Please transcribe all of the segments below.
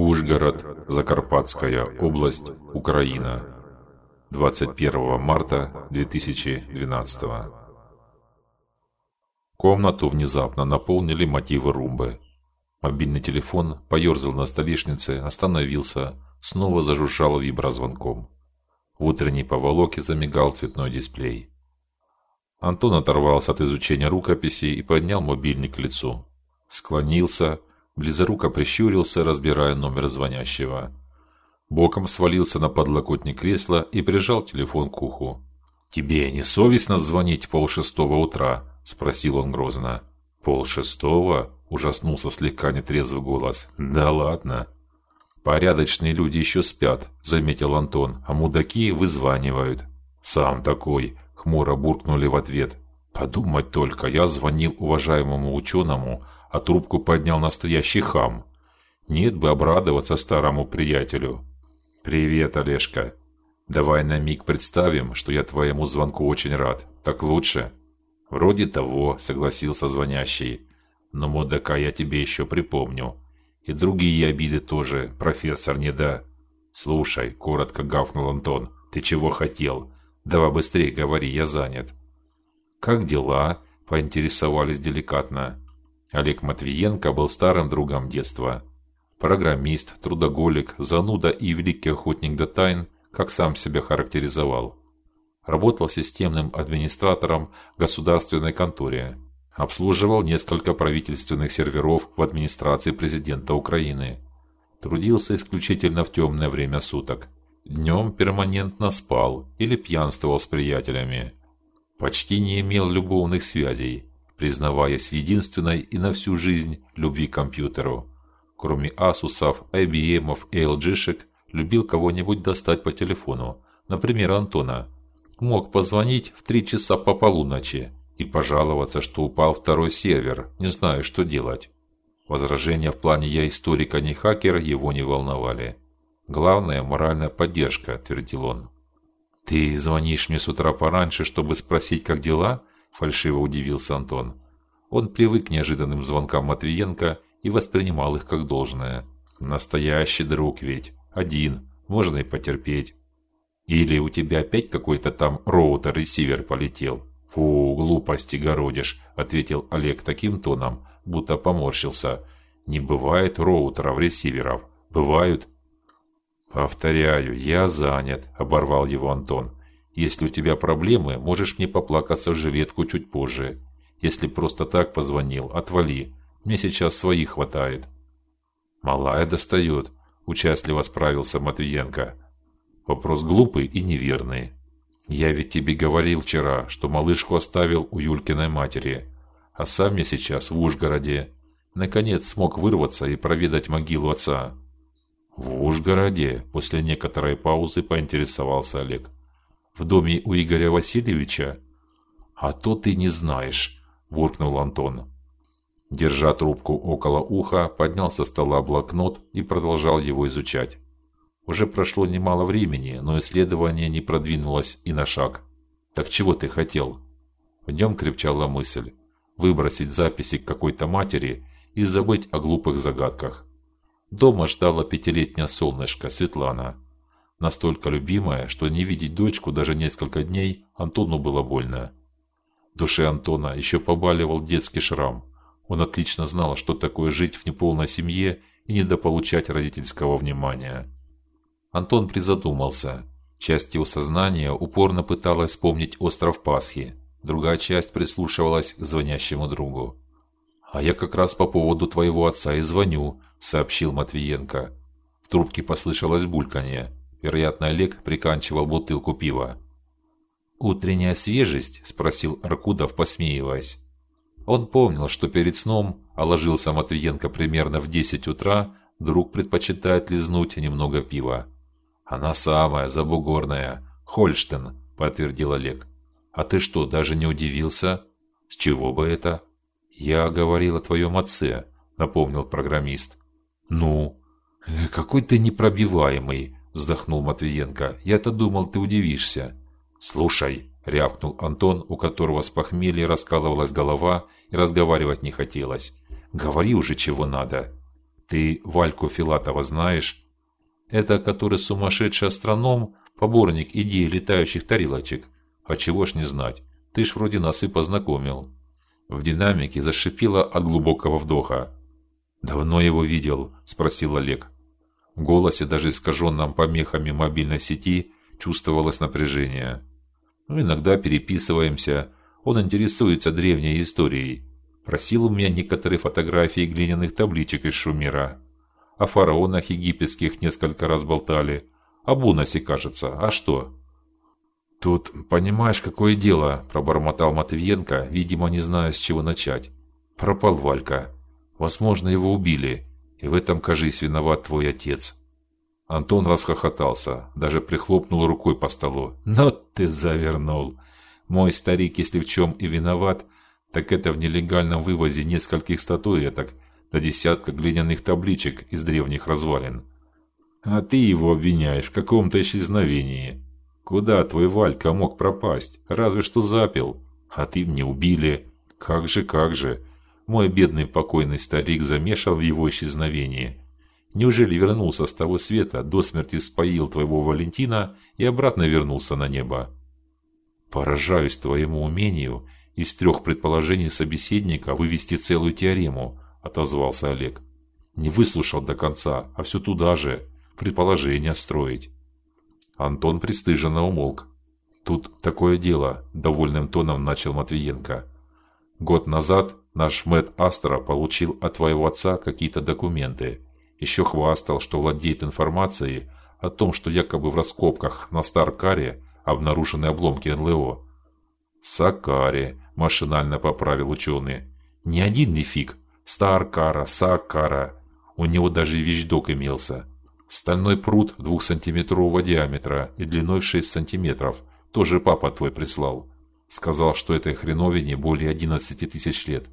Ужгород, Закарпатская область, Украина. 21 марта 2012. Комнату внезапно наполнили мотивы румбы. Мобильный телефон поерзал на столешнице, остановился, снова зажужжал виброзвонком. В утренней поволоке замигал цветной дисплей. Антон оторвался от изучения рукописи и поднял мобильник к лицу. Склонился, близоруко прищурился, разбирая номер звонящего. Боком свалился на подлокотник кресла и прижал телефон к уху. «Тебе не совестно звонить полшестого утра?» – спросил он грозно. «Полшестого?» – ужаснулся слегка нетрезвый голос. «Да ладно!» «Порядочные люди еще спят», – заметил Антон, – «а мудаки вызванивают». «Сам такой», – хмуро буркнули в ответ. «Подумать только, я звонил уважаемому ученому, а трубку поднял настоящий хам. Нет бы обрадоваться старому приятелю. Привет, Олежка. Давай на миг представим, что я твоему звонку очень рад. Так лучше. Вроде того, согласился звонящий. Но мудака я тебе еще припомню. И другие обиды тоже, профессор, не да. Слушай, коротко гавкнул Антон. Ты чего хотел? Давай быстрее говори, я занят. Как дела? поинтересовались деликатно. Олег Матвиенко был старым другом детства. Программист, трудоголик, зануда и великий охотник до тайн, как сам себя характеризовал. Работал системным администратором в государственной конторе. Обслуживал несколько правительственных серверов в администрации президента Украины. Трудился исключительно в темное время суток. Днем перманентно спал или пьянствовал с приятелями. Почти не имел любовных связей признаваясь в единственной и на всю жизнь любви к компьютеру. Кроме Asus'ов, IBM'ов и LG'шек, любил кого-нибудь достать по телефону, например, Антона. Мог позвонить в три часа по полуночи и пожаловаться, что упал второй сервер, не знаю, что делать. Возражения в плане «я историк, а не хакер» его не волновали. Главное – моральная поддержка, твердил он. «Ты звонишь мне с утра пораньше, чтобы спросить, как дела?» Фальшиво удивился Антон. Он привык к неожиданным звонкам Матвиенко и воспринимал их как должное. Настоящий друг ведь, один, можно и потерпеть. Или у тебя опять какой-то там роутер-ресивер полетел? Фу, глупости городишь, ответил Олег таким тоном, будто поморщился. Не бывает роутеров-ресиверов. Бывают. Повторяю, я занят, оборвал его Антон. Если у тебя проблемы, можешь мне поплакаться в жилетку чуть позже. Если просто так позвонил, отвали. Мне сейчас своих хватает. Малая достает. Участливо справился Матвиенко. Вопрос глупый и неверный. Я ведь тебе говорил вчера, что малышку оставил у Юлькиной матери, а сам я сейчас в Ужгороде. Наконец смог вырваться и проведать могилу отца. В Ужгороде после некоторой паузы поинтересовался Олег в доме у Игоря Васильевича? А то ты не знаешь, буркнул Антон. Держа трубку около уха, поднял со стола блокнот и продолжал его изучать. Уже прошло немало времени, но исследование не продвинулось и на шаг. Так чего ты хотел? В нем крепчала мысль выбросить записи к какой-то матери и забыть о глупых загадках. Дома ждала пятилетняя солнышко Светлана настолько любимая, что не видеть дочку даже несколько дней Антону было больно. В душе Антона еще побаливал детский шрам. Он отлично знал, что такое жить в неполной семье и недополучать родительского внимания. Антон призадумался. Часть его сознания упорно пыталась вспомнить остров Пасхи, другая часть прислушивалась к звонящему другу. А я как раз по поводу твоего отца и звоню, сообщил Матвиенко. В трубке послышалось бульканье. Вероятно, Олег приканчивал бутылку пива. Утренняя свежесть, спросил Аркудов, посмеиваясь. Он помнил, что перед сном, а ложился Матвиенко примерно в 10 утра, друг предпочитает лизнуть немного пива. Она самая забугорная, Хольштен, подтвердил Олег. А ты что, даже не удивился? С чего бы это? Я говорил о твоем отце, напомнил программист. Ну, какой ты непробиваемый, вздохнул Матвиенко. Я-то думал, ты удивишься. Слушай, рявкнул Антон, у которого с похмелья раскалывалась голова и разговаривать не хотелось. Говори уже чего надо. Ты Вальку Филатова знаешь? Это который сумасшедший астроном, поборник идеи летающих тарелочек. А чего ж не знать? Ты ж вроде нас и познакомил. В динамике зашипело от глубокого вдоха. Давно его видел, спросил Олег. Голосе, даже искаженном помехами мобильной сети, чувствовалось напряжение. Ну, иногда переписываемся. Он интересуется древней историей. Просил у меня некоторые фотографии глиняных табличек из Шумера. О фараонах египетских несколько раз болтали. Об Уносе, кажется. А что? Тут, понимаешь, какое дело, пробормотал Матвиенко, видимо, не зная, с чего начать. Пропал Валька. Возможно, его убили, и в этом, кажись, виноват твой отец. Антон расхохотался, даже прихлопнул рукой по столу. "Но ты завернул. Мой старик, если в чем и виноват, так это в нелегальном вывозе нескольких статуэток до десятка глиняных табличек из древних развалин. А ты его обвиняешь в каком-то исчезновении. Куда твой Валька мог пропасть? Разве что запил. А ты мне убили. Как же, как же. Мой бедный покойный старик замешал в его исчезновении. Неужели вернулся с того света, до смерти споил твоего Валентина и обратно вернулся на небо? Поражаюсь твоему умению из трех предположений собеседника вывести целую теорему, отозвался Олег. Не выслушал до конца, а все туда же предположения строить. Антон пристыженно умолк. Тут такое дело, довольным тоном начал Матвиенко. Год назад наш Мэт Астра получил от твоего отца какие-то документы. Еще хвастал, что владеет информацией о том, что якобы в раскопках на Старкаре обнаружены обломки НЛО. Сакаре, машинально поправил ученый. Не один ли фиг? Старкара, Сакара. У него даже вещдок имелся. Стальной пруд двухсантиметрового диаметра и длиной в 6 сантиметров. Тоже папа твой прислал. Сказал, что этой хреновине более 11 тысяч лет.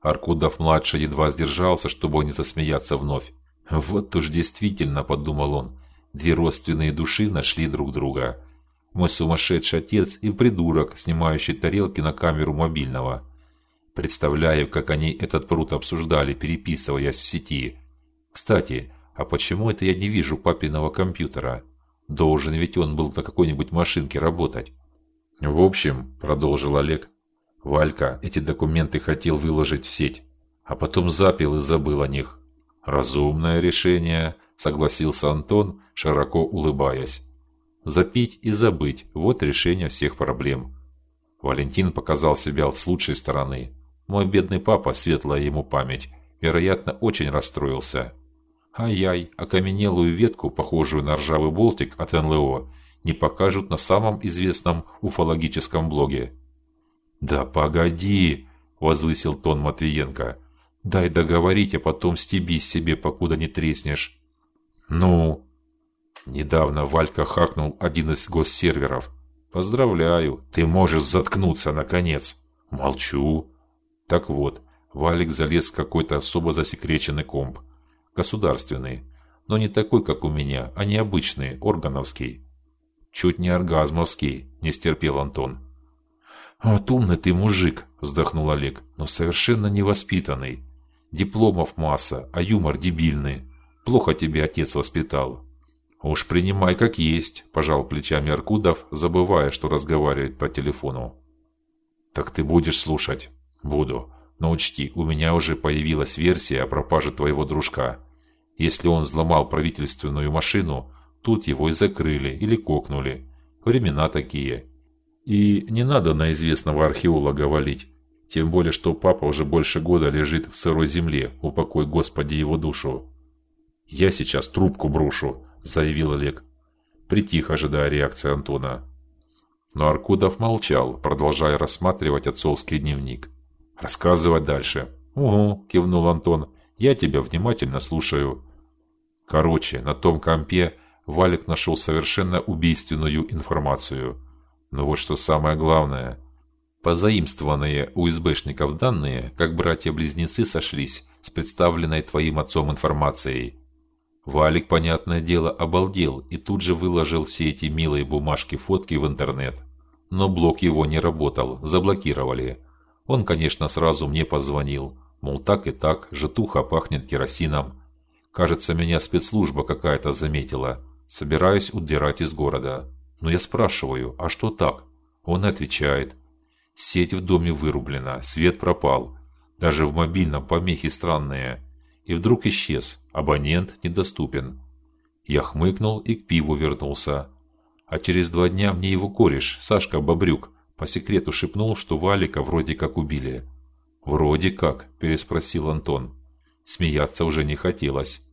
Аркудов-младший едва сдержался, чтобы не засмеяться вновь. Вот уж действительно, подумал он, две родственные души нашли друг друга. Мой сумасшедший отец и придурок, снимающий тарелки на камеру мобильного. Представляю, как они этот пруд обсуждали, переписываясь в сети. Кстати, а почему это я не вижу папиного компьютера? Должен ведь он был на какой-нибудь машинке работать. В общем, продолжил Олег, Валька эти документы хотел выложить в сеть, а потом запил и забыл о них. Разумное решение, согласился Антон, широко улыбаясь. Запить и забыть вот решение всех проблем. Валентин показал себя с лучшей стороны. Мой бедный папа, светлая ему память, вероятно, очень расстроился. Ай-яй, окаменелую ветку, похожую на ржавый болтик от НЛО, не покажут на самом известном уфологическом блоге. Да погоди, возвысил тон Матвиенко. Дай договорить, а потом стебись себе, покуда не треснешь. Ну, недавно Валька хакнул один из госсерверов. Поздравляю, ты можешь заткнуться наконец. Молчу. Так вот, Валик залез в какой-то особо засекреченный комп государственный, но не такой, как у меня, а необычный, органовский. Чуть не оргазмовский, не стерпел Антон. Вот умный ты мужик, вздохнул Олег, но совершенно невоспитанный. Дипломов масса, а юмор дебильный. Плохо тебе отец воспитал. Уж принимай как есть, пожал плечами Аркудов, забывая, что разговаривает по телефону. Так ты будешь слушать? Буду. Но учти, у меня уже появилась версия о пропаже твоего дружка. Если он взломал правительственную машину, тут его и закрыли или кокнули. Времена такие. И не надо на известного археолога валить. Тем более, что папа уже больше года лежит в сырой земле, упокой Господи его душу. Я сейчас трубку брошу, заявил Олег. Притих, ожидая реакции Антона. Но Аркудов молчал, продолжая рассматривать отцовский дневник. Рассказывать дальше. Угу, кивнул Антон. Я тебя внимательно слушаю. Короче, на том компе Валик нашел совершенно убийственную информацию. Но вот что самое главное. Позаимствованные у СБшников данные, как братья-близнецы сошлись с представленной твоим отцом информацией. Валик, понятное дело, обалдел и тут же выложил все эти милые бумажки-фотки в интернет. Но блок его не работал, заблокировали. Он, конечно, сразу мне позвонил, мол, так и так, житуха пахнет керосином. Кажется, меня спецслужба какая-то заметила. Собираюсь удирать из города. Но я спрашиваю: "А что так?" Он отвечает: "Сеть в доме вырублена, свет пропал. Даже в мобильном помехи странные". И вдруг исчез. Абонент недоступен. Я хмыкнул и к пиву вернулся. А через два дня мне его кореш, Сашка Бобрюк, по секрету шепнул, что Валика вроде как убили. Вроде как, переспросил Антон. Смеяться уже не хотелось.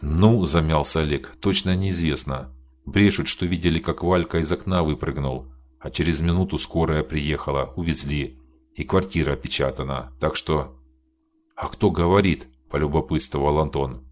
Ну, замялся Олег. Точно неизвестно. Брешут, что видели, как Валька из окна выпрыгнул, а через минуту скорая приехала, увезли, и квартира опечатана. Так что А кто говорит? полюбопытствовал Антон.